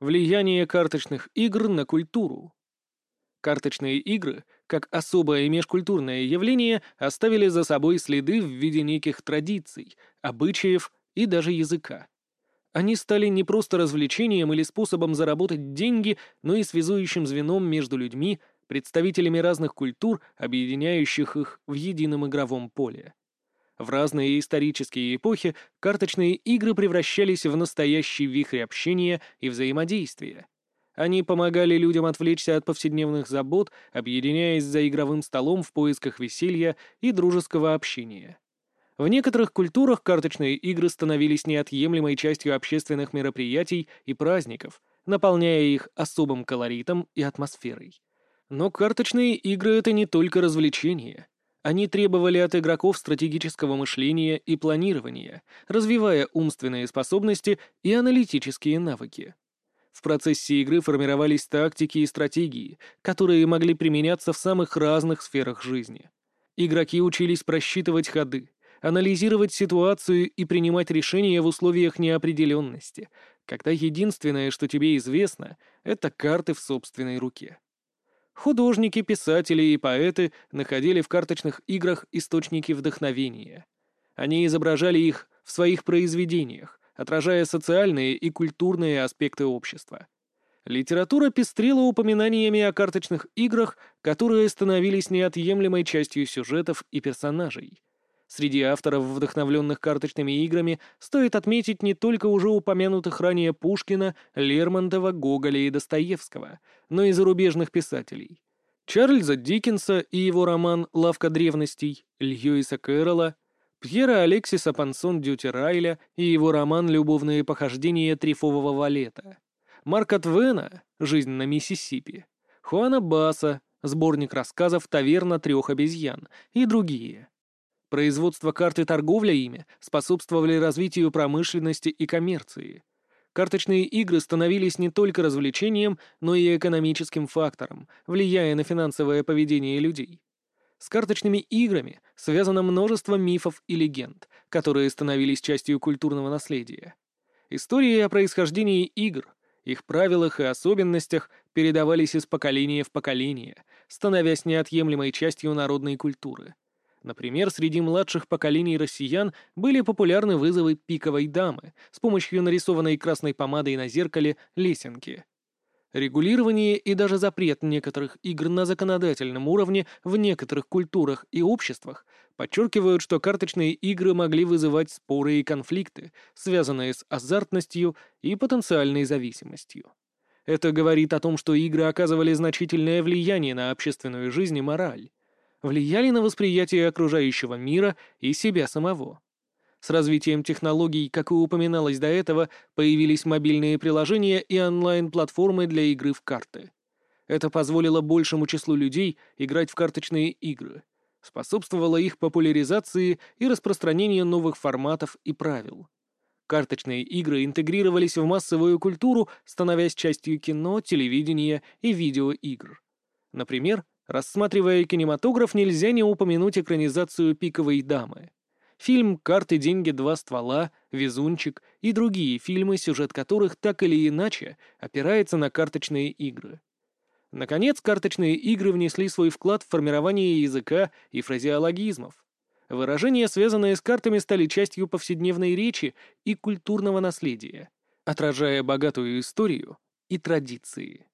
Влияние карточных игр на культуру. Карточные игры, как особое межкультурное явление, оставили за собой следы в виде неких традиций, обычаев и даже языка. Они стали не просто развлечением или способом заработать деньги, но и связующим звеном между людьми, представителями разных культур, объединяющих их в едином игровом поле. В разные исторические эпохи карточные игры превращались в настоящий вихрь общения и взаимодействия. Они помогали людям отвлечься от повседневных забот, объединяясь за игровым столом в поисках веселья и дружеского общения. В некоторых культурах карточные игры становились неотъемлемой частью общественных мероприятий и праздников, наполняя их особым колоритом и атмосферой. Но карточные игры — это не только развлечения. Они требовали от игроков стратегического мышления и планирования, развивая умственные способности и аналитические навыки. В процессе игры формировались тактики и стратегии, которые могли применяться в самых разных сферах жизни. Игроки учились просчитывать ходы, анализировать ситуацию и принимать решения в условиях неопределенности, когда единственное, что тебе известно, это карты в собственной руке. Художники, писатели и поэты находили в карточных играх источники вдохновения. Они изображали их в своих произведениях, отражая социальные и культурные аспекты общества. Литература пестрила упоминаниями о карточных играх, которые становились неотъемлемой частью сюжетов и персонажей. Среди авторов, вдохновленных карточными играми, стоит отметить не только уже упомянутых ранее Пушкина, Лермонтова, Гоголя и Достоевского, но и зарубежных писателей. Чарльза Диккенса и его роман «Лавка древностей», Льюиса Кэрролла, Пьера Алексиса Пансон Дютерайля и его роман «Любовные похождения трифового валета», Марка Твена «Жизнь на Миссисипи», Хуана Баса, сборник рассказов «Таверна трех обезьян» и другие. Производство карты торговля ими способствовали развитию промышленности и коммерции. Карточные игры становились не только развлечением, но и экономическим фактором, влияя на финансовое поведение людей. С карточными играми связано множество мифов и легенд, которые становились частью культурного наследия. Истории о происхождении игр, их правилах и особенностях передавались из поколения в поколение, становясь неотъемлемой частью народной культуры — Например, среди младших поколений россиян были популярны вызовы пиковой дамы с помощью нарисованной красной помадой на зеркале лесенки. Регулирование и даже запрет некоторых игр на законодательном уровне в некоторых культурах и обществах подчеркивают, что карточные игры могли вызывать споры и конфликты, связанные с азартностью и потенциальной зависимостью. Это говорит о том, что игры оказывали значительное влияние на общественную жизнь и мораль влияли на восприятие окружающего мира и себя самого. С развитием технологий, как и упоминалось до этого, появились мобильные приложения и онлайн-платформы для игры в карты. Это позволило большему числу людей играть в карточные игры, способствовало их популяризации и распространению новых форматов и правил. Карточные игры интегрировались в массовую культуру, становясь частью кино, телевидения и видеоигр. Например, Рассматривая кинематограф, нельзя не упомянуть экранизацию «Пиковой дамы». Фильм «Карты, деньги, два ствола», «Везунчик» и другие фильмы, сюжет которых так или иначе опирается на карточные игры. Наконец, карточные игры внесли свой вклад в формирование языка и фразеологизмов. Выражения, связанные с картами, стали частью повседневной речи и культурного наследия, отражая богатую историю и традиции.